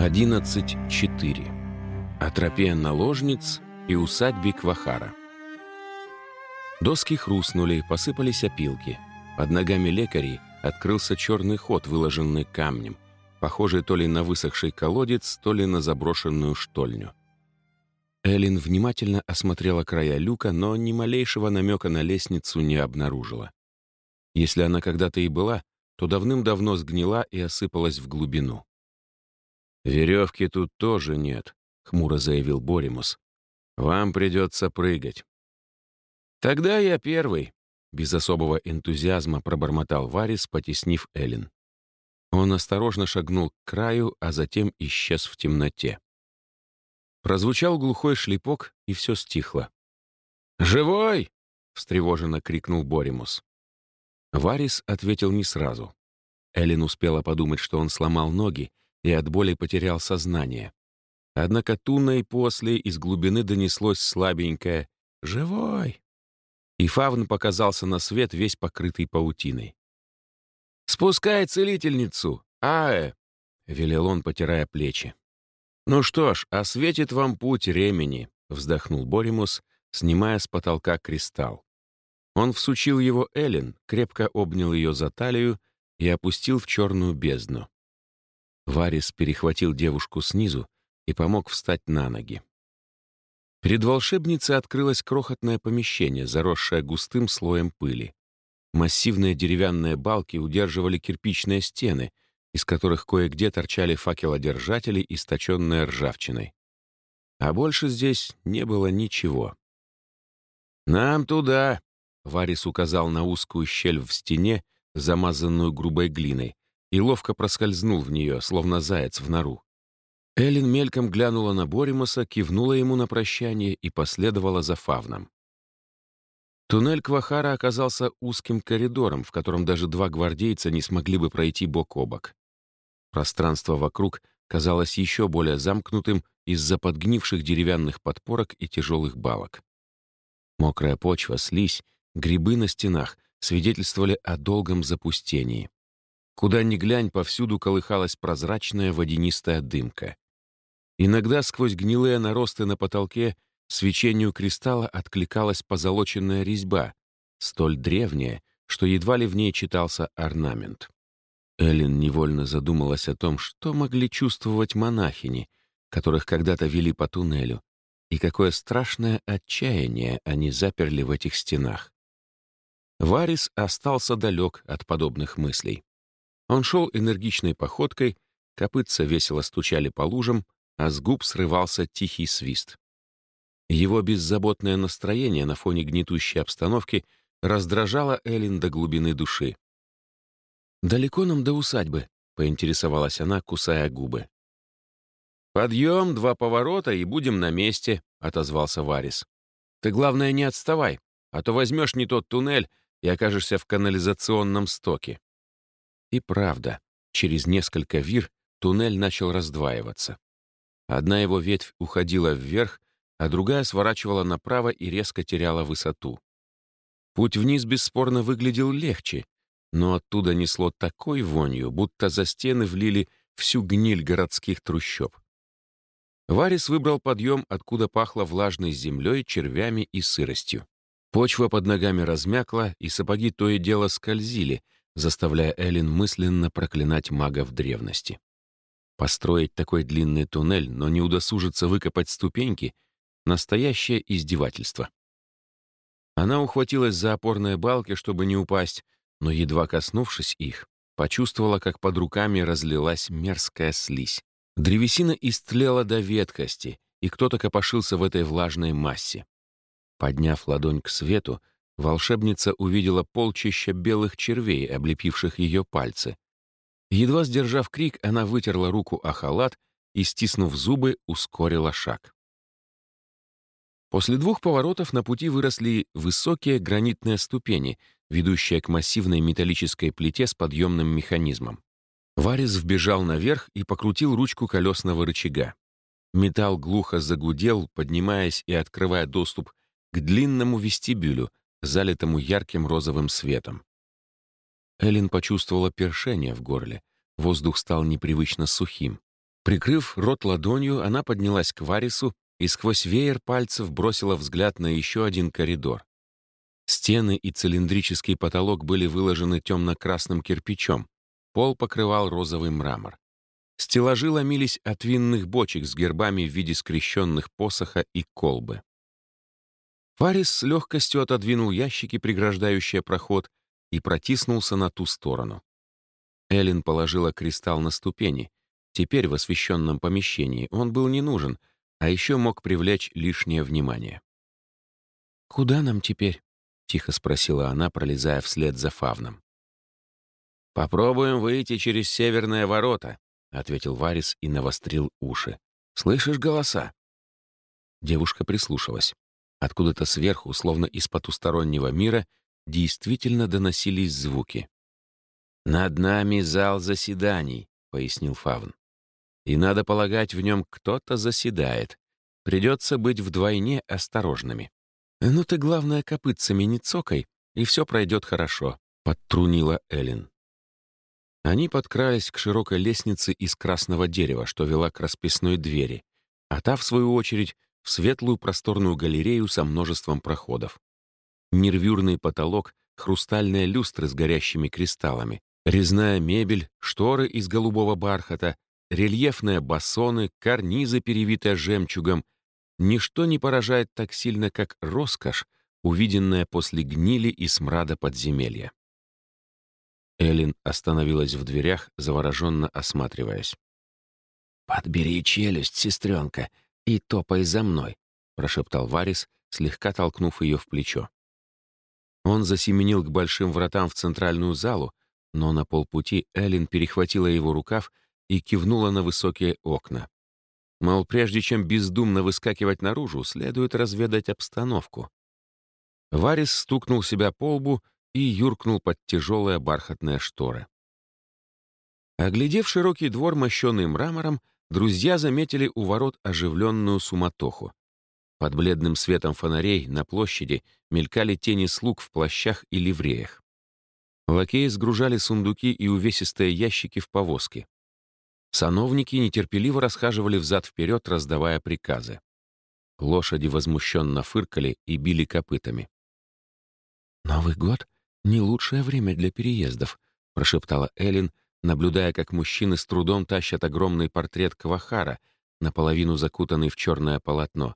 11.4. О тропе наложниц и усадьбе Квахара. Доски хрустнули, посыпались опилки. Под ногами лекарей открылся черный ход, выложенный камнем, похожий то ли на высохший колодец, то ли на заброшенную штольню. Эллен внимательно осмотрела края люка, но ни малейшего намека на лестницу не обнаружила. Если она когда-то и была, то давным-давно сгнила и осыпалась в глубину. «Веревки тут тоже нет», — хмуро заявил Боримус. «Вам придется прыгать». «Тогда я первый», — без особого энтузиазма пробормотал Варис, потеснив Эллен. Он осторожно шагнул к краю, а затем исчез в темноте. Прозвучал глухой шлепок, и все стихло. «Живой!» — встревоженно крикнул Боримус. Варис ответил не сразу. Эллен успела подумать, что он сломал ноги и от боли потерял сознание. Однако Туна и после из глубины донеслось слабенькое «Живой!» И Фавн показался на свет, весь покрытый паутиной. «Спускай целительницу! Аэ!» — велел он, потирая плечи. «Ну что ж, осветит вам путь ремени», — вздохнул Боримус, снимая с потолка кристалл. Он всучил его Эллен, крепко обнял ее за талию и опустил в черную бездну. Варис перехватил девушку снизу и помог встать на ноги. Перед волшебницей открылось крохотное помещение, заросшее густым слоем пыли. Массивные деревянные балки удерживали кирпичные стены, из которых кое-где торчали факелодержатели, источенные ржавчиной. А больше здесь не было ничего. «Нам туда!» — Варис указал на узкую щель в стене, замазанную грубой глиной, и ловко проскользнул в нее, словно заяц в нору. Эллен мельком глянула на Боримаса, кивнула ему на прощание и последовала за Фавном. Туннель Квахара оказался узким коридором, в котором даже два гвардейца не смогли бы пройти бок о бок. Пространство вокруг казалось еще более замкнутым из-за подгнивших деревянных подпорок и тяжелых балок. Мокрая почва, слизь, грибы на стенах свидетельствовали о долгом запустении. Куда ни глянь, повсюду колыхалась прозрачная водянистая дымка. Иногда сквозь гнилые наросты на потолке свечению кристалла откликалась позолоченная резьба, столь древняя, что едва ли в ней читался орнамент. Эллен невольно задумалась о том, что могли чувствовать монахини, которых когда-то вели по туннелю, и какое страшное отчаяние они заперли в этих стенах. Варис остался далек от подобных мыслей. Он шел энергичной походкой, копытца весело стучали по лужам, а с губ срывался тихий свист. Его беззаботное настроение на фоне гнетущей обстановки раздражало Эллен до глубины души. «Далеко нам до усадьбы?» — поинтересовалась она, кусая губы. «Подъем, два поворота, и будем на месте», — отозвался Варис. «Ты, главное, не отставай, а то возьмешь не тот туннель и окажешься в канализационном стоке». И правда, через несколько вир туннель начал раздваиваться. Одна его ветвь уходила вверх, а другая сворачивала направо и резко теряла высоту. Путь вниз бесспорно выглядел легче, но оттуда несло такой вонью, будто за стены влили всю гниль городских трущоб. Варис выбрал подъем, откуда пахло влажной землей, червями и сыростью. Почва под ногами размякла, и сапоги то и дело скользили, заставляя Эллен мысленно проклинать магов древности. Построить такой длинный туннель, но не удосужиться выкопать ступеньки — настоящее издевательство. Она ухватилась за опорные балки, чтобы не упасть, но, едва коснувшись их, почувствовала, как под руками разлилась мерзкая слизь. Древесина истлела до веткости, и кто-то копошился в этой влажной массе. Подняв ладонь к свету, волшебница увидела полчища белых червей, облепивших ее пальцы. Едва сдержав крик, она вытерла руку о халат и, стиснув зубы, ускорила шаг. После двух поворотов на пути выросли высокие гранитные ступени, ведущие к массивной металлической плите с подъемным механизмом. Варис вбежал наверх и покрутил ручку колесного рычага. Металл глухо загудел, поднимаясь и открывая доступ к длинному вестибюлю, залитому ярким розовым светом. Эллен почувствовала першение в горле. Воздух стал непривычно сухим. Прикрыв рот ладонью, она поднялась к Варису и сквозь веер пальцев бросила взгляд на еще один коридор. Стены и цилиндрический потолок были выложены темно-красным кирпичом, пол покрывал розовый мрамор. Стеллажи ломились от винных бочек с гербами в виде скрещенных посоха и колбы. Фарис с легкостью отодвинул ящики, преграждающие проход, и протиснулся на ту сторону. Эллен положила кристалл на ступени. Теперь в освещенном помещении он был не нужен, а еще мог привлечь лишнее внимание. «Куда нам теперь?» — тихо спросила она, пролезая вслед за Фавном. «Попробуем выйти через северные ворота», — ответил Варис и навострил уши. «Слышишь голоса?» Девушка прислушалась. Откуда-то сверху, словно из потустороннего мира, действительно доносились звуки. «Над нами зал заседаний», — пояснил Фавн. «И надо полагать, в нем кто-то заседает. Придется быть вдвойне осторожными. Ну ты, главное, копытцами не цокай, и все пройдет хорошо», — подтрунила Эллен. Они подкрались к широкой лестнице из красного дерева, что вела к расписной двери, а та, в свою очередь, в светлую просторную галерею со множеством проходов. Нервюрный потолок, хрустальные люстры с горящими кристаллами, резная мебель, шторы из голубого бархата, рельефные басоны, карнизы, перевитые жемчугом. Ничто не поражает так сильно, как роскошь, увиденная после гнили и смрада подземелья. Эллен остановилась в дверях, завороженно осматриваясь. «Подбери челюсть, сестренка, и топай за мной», — прошептал Варис, слегка толкнув ее в плечо. Он засеменил к большим вратам в центральную залу, но на полпути Эллен перехватила его рукав и кивнула на высокие окна. Мол, прежде чем бездумно выскакивать наружу, следует разведать обстановку. Варис стукнул себя по лбу и юркнул под тяжелые бархатные шторы. Оглядев широкий двор, мощенный мрамором, друзья заметили у ворот оживленную суматоху. Под бледным светом фонарей на площади мелькали тени слуг в плащах и ливреях. Лакеи сгружали сундуки и увесистые ящики в повозки. Сановники нетерпеливо расхаживали взад-вперед, раздавая приказы. Лошади возмущенно фыркали и били копытами. «Новый год «Не лучшее время для переездов», — прошептала Эллен, наблюдая, как мужчины с трудом тащат огромный портрет Квахара, наполовину закутанный в черное полотно.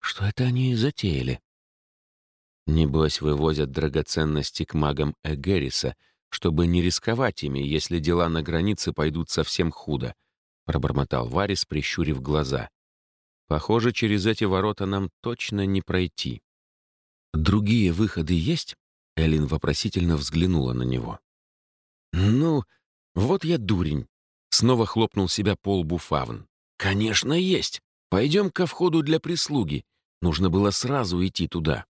«Что это они затеяли?» Небось, вывозят драгоценности к магам Эгериса, чтобы не рисковать ими, если дела на границе пойдут совсем худо, пробормотал Варис, прищурив глаза. Похоже, через эти ворота нам точно не пройти. Другие выходы есть? Элин вопросительно взглянула на него. «Ну, вот я дурень!» Снова хлопнул себя по лбу Фавн. «Конечно, есть! Пойдем ко входу для прислуги. Нужно было сразу идти туда».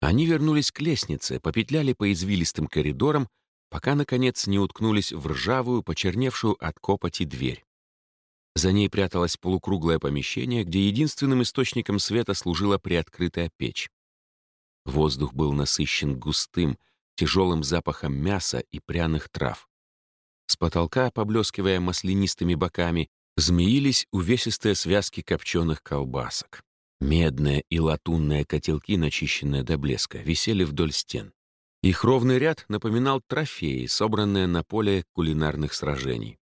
Они вернулись к лестнице, попетляли по извилистым коридорам, пока, наконец, не уткнулись в ржавую, почерневшую от копоти дверь. За ней пряталось полукруглое помещение, где единственным источником света служила приоткрытая печь. Воздух был насыщен густым, тяжелым запахом мяса и пряных трав. С потолка, поблескивая маслянистыми боками, змеились увесистые связки копченых колбасок. Медные и латунные котелки, начищенные до блеска, висели вдоль стен. Их ровный ряд напоминал трофеи, собранные на поле кулинарных сражений.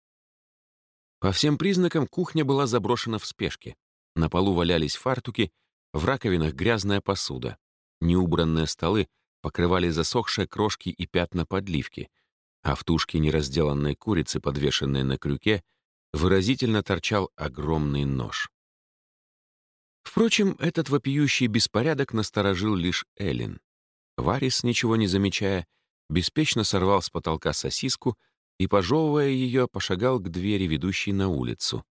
По всем признакам кухня была заброшена в спешке. На полу валялись фартуки, в раковинах грязная посуда. Неубранные столы покрывали засохшие крошки и пятна подливки, а в тушке неразделанной курицы, подвешенной на крюке, выразительно торчал огромный нож. Впрочем, этот вопиющий беспорядок насторожил лишь Эллен. Варис, ничего не замечая, беспечно сорвал с потолка сосиску и, пожевывая ее, пошагал к двери, ведущей на улицу.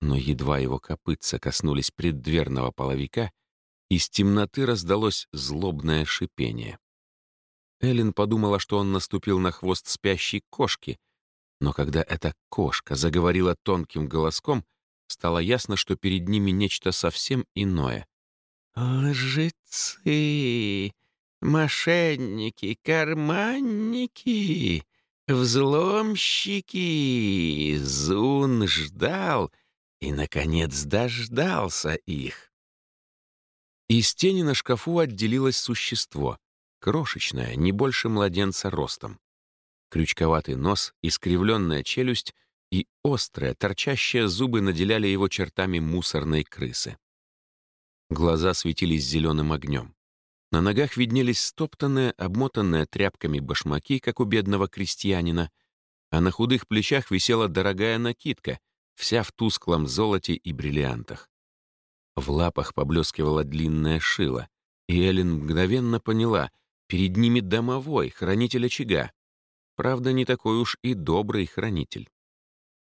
Но едва его копытца коснулись преддверного половика — из темноты раздалось злобное шипение. Эллен подумала, что он наступил на хвост спящей кошки, но когда эта кошка заговорила тонким голоском, стало ясно, что перед ними нечто совсем иное. «Лжецы! Мошенники! Карманники! Взломщики! Зун ждал и, наконец, дождался их. Из тени на шкафу отделилось существо, крошечное, не больше младенца ростом. Крючковатый нос, искривленная челюсть и острые, торчащие зубы наделяли его чертами мусорной крысы. Глаза светились зеленым огнем. На ногах виднелись стоптанные, обмотанные тряпками башмаки, как у бедного крестьянина, а на худых плечах висела дорогая накидка, вся в тусклом золоте и бриллиантах. В лапах поблескивала длинная шила, и Эллен мгновенно поняла, перед ними домовой, хранитель очага. Правда, не такой уж и добрый хранитель.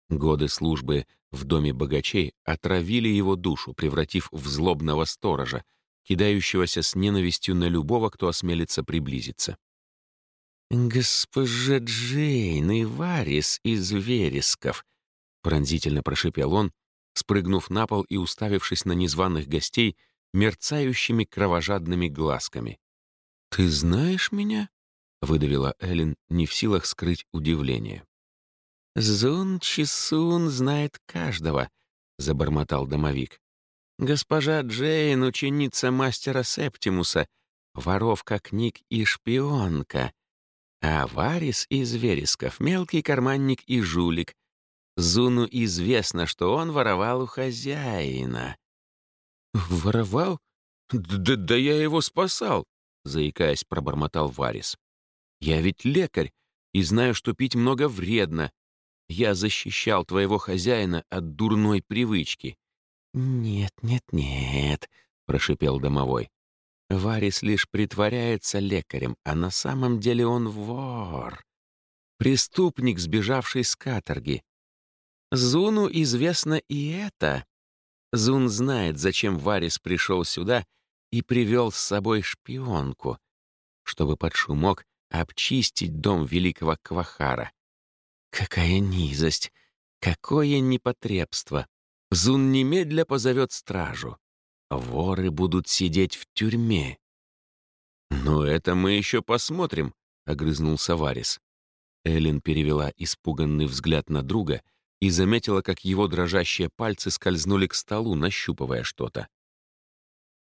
Годы службы в доме богачей отравили его душу, превратив в злобного сторожа, кидающегося с ненавистью на любого, кто осмелится приблизиться. «Госпожа Джейн и Варис из Вересков», — пронзительно прошипел он, спрыгнув на пол и уставившись на незваных гостей мерцающими кровожадными глазками. «Ты знаешь меня?» — выдавила Эллен, не в силах скрыть удивление. «Зун Чисун знает каждого», — забормотал домовик. «Госпожа Джейн — ученица мастера Септимуса, воровка книг и шпионка, а Варис из Вересков — мелкий карманник и жулик. Зуну известно, что он воровал у хозяина». «Воровал? Да, да я его спасал!» — заикаясь, пробормотал Варис. «Я ведь лекарь и знаю, что пить много вредно, я защищал твоего хозяина от дурной привычки». «Нет, нет, нет», — прошипел домовой. «Варис лишь притворяется лекарем, а на самом деле он вор. Преступник, сбежавший с каторги. Зуну известно и это. Зун знает, зачем Варис пришел сюда и привел с собой шпионку, чтобы под шумок обчистить дом великого Квахара. Какая низость! Какое непотребство! Зун немедля позовет стражу. Воры будут сидеть в тюрьме. «Но это мы еще посмотрим», — огрызнулся Варис. Эллен перевела испуганный взгляд на друга и заметила, как его дрожащие пальцы скользнули к столу, нащупывая что-то.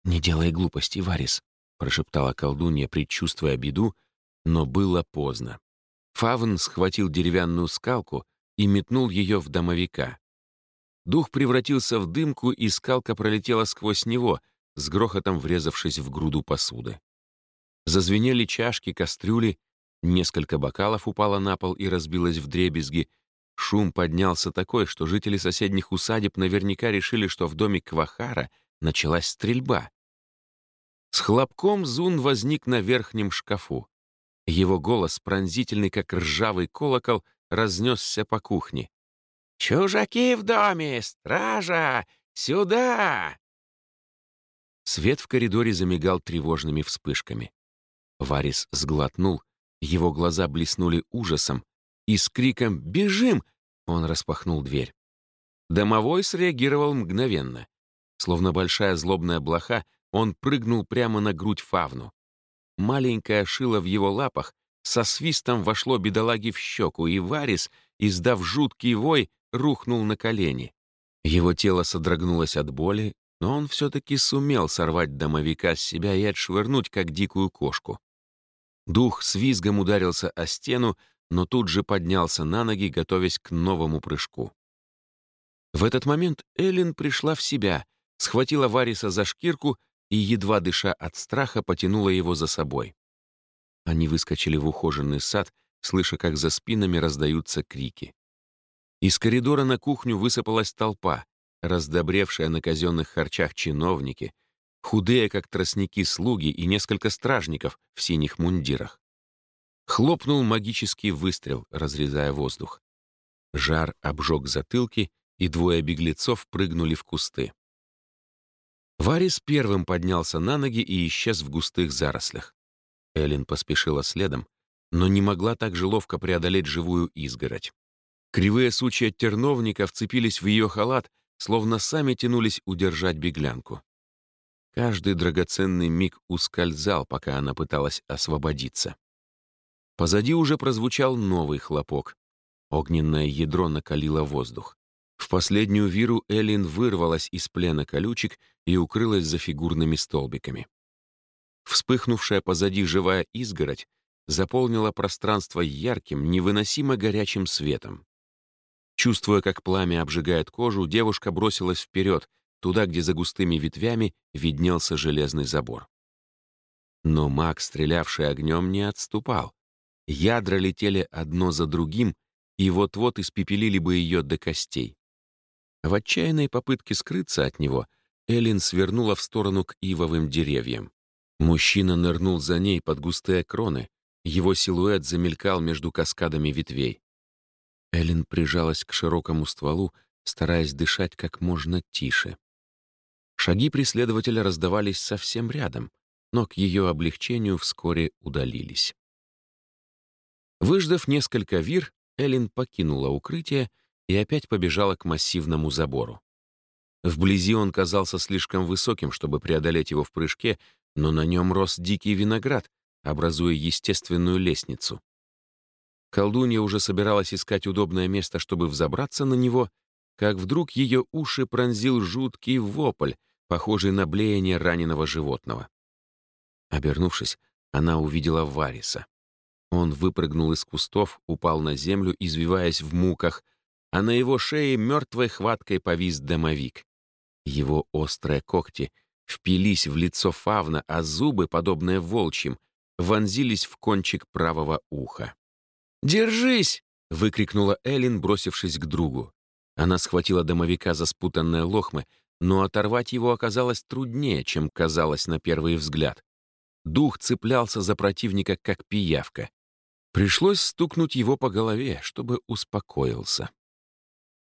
«Не делай глупостей, Варис», — прошептала колдунья, предчувствуя беду, но было поздно. Фавн схватил деревянную скалку и метнул ее в домовика. Дух превратился в дымку, и скалка пролетела сквозь него, с грохотом врезавшись в груду посуды. Зазвенели чашки, кастрюли, несколько бокалов упало на пол и разбилось в дребезги. Шум поднялся такой, что жители соседних усадеб наверняка решили, что в доме Квахара началась стрельба. С хлопком Зун возник на верхнем шкафу. Его голос, пронзительный как ржавый колокол, разнесся по кухне. «Чужаки в доме! Стража! Сюда!» Свет в коридоре замигал тревожными вспышками. Варис сглотнул, его глаза блеснули ужасом, и с криком «Бежим!» он распахнул дверь. Домовой среагировал мгновенно. Словно большая злобная блоха, он прыгнул прямо на грудь фавну. Маленькое шило в его лапах со свистом вошло бедолаге в щеку, и Варис, издав жуткий вой, рухнул на колени. Его тело содрогнулось от боли, но он все-таки сумел сорвать домовика с себя и отшвырнуть, как дикую кошку. Дух с визгом ударился о стену, но тут же поднялся на ноги, готовясь к новому прыжку. В этот момент Эллен пришла в себя, схватила Вариса за шкирку и, едва дыша от страха, потянула его за собой. Они выскочили в ухоженный сад, слыша, как за спинами раздаются крики. Из коридора на кухню высыпалась толпа, раздобревшая на казенных харчах чиновники, худые, как тростники, слуги и несколько стражников в синих мундирах. Хлопнул магический выстрел, разрезая воздух. Жар обжег затылки, и двое беглецов прыгнули в кусты. Варис первым поднялся на ноги и исчез в густых зарослях. Эллен поспешила следом, но не могла так же ловко преодолеть живую изгородь. Кривые сучья терновника вцепились в ее халат, словно сами тянулись удержать беглянку. Каждый драгоценный миг ускользал, пока она пыталась освободиться. Позади уже прозвучал новый хлопок. Огненное ядро накалило воздух. В последнюю виру Эллин вырвалась из плена колючек и укрылась за фигурными столбиками. Вспыхнувшая позади живая изгородь заполнила пространство ярким, невыносимо горячим светом. Чувствуя, как пламя обжигает кожу, девушка бросилась вперед, туда, где за густыми ветвями виднелся железный забор. Но маг, стрелявший огнем, не отступал. Ядра летели одно за другим, и вот-вот испепелили бы ее до костей. В отчаянной попытке скрыться от него Эллин свернула в сторону к ивовым деревьям. Мужчина нырнул за ней под густые кроны, его силуэт замелькал между каскадами ветвей. Эллен прижалась к широкому стволу, стараясь дышать как можно тише. Шаги преследователя раздавались совсем рядом, но к ее облегчению вскоре удалились. Выждав несколько вир, Эллен покинула укрытие и опять побежала к массивному забору. Вблизи он казался слишком высоким, чтобы преодолеть его в прыжке, но на нем рос дикий виноград, образуя естественную лестницу. Колдунья уже собиралась искать удобное место, чтобы взобраться на него, как вдруг ее уши пронзил жуткий вопль, похожий на блеяние раненого животного. Обернувшись, она увидела Вариса. Он выпрыгнул из кустов, упал на землю, извиваясь в муках, а на его шее мертвой хваткой повис домовик. Его острые когти впились в лицо фавна, а зубы, подобные волчьим, вонзились в кончик правого уха. «Держись!» — выкрикнула Эллен, бросившись к другу. Она схватила домовика за спутанные лохмы, но оторвать его оказалось труднее, чем казалось на первый взгляд. Дух цеплялся за противника, как пиявка. Пришлось стукнуть его по голове, чтобы успокоился.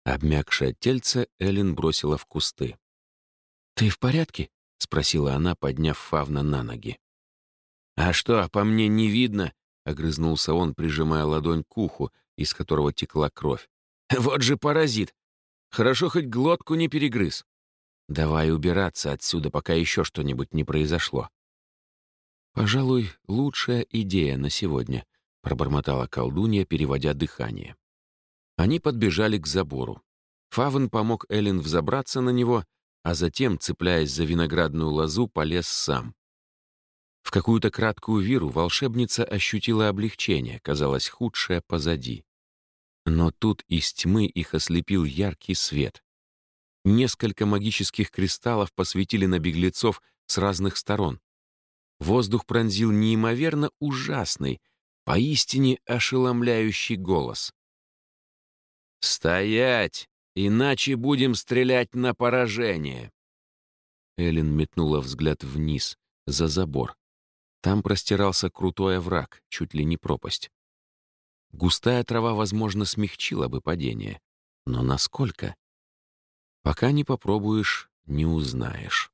Обмякшее тельце Эллен бросила в кусты. «Ты в порядке?» — спросила она, подняв Фавна на ноги. «А что, по мне не видно?» — огрызнулся он, прижимая ладонь к уху, из которого текла кровь. «Вот же паразит! Хорошо хоть глотку не перегрыз. Давай убираться отсюда, пока еще что-нибудь не произошло». «Пожалуй, лучшая идея на сегодня», — пробормотала колдунья, переводя дыхание. Они подбежали к забору. Фавен помог Эллен взобраться на него, а затем, цепляясь за виноградную лозу, полез сам. В какую-то краткую виру волшебница ощутила облегчение, казалось, худшее позади. Но тут из тьмы их ослепил яркий свет. Несколько магических кристаллов посветили на беглецов с разных сторон. Воздух пронзил неимоверно ужасный, поистине ошеломляющий голос. «Стоять! Иначе будем стрелять на поражение!» Эллен метнула взгляд вниз, за забор. Там простирался крутой овраг, чуть ли не пропасть. Густая трава, возможно, смягчила бы падение. Но насколько? Пока не попробуешь, не узнаешь.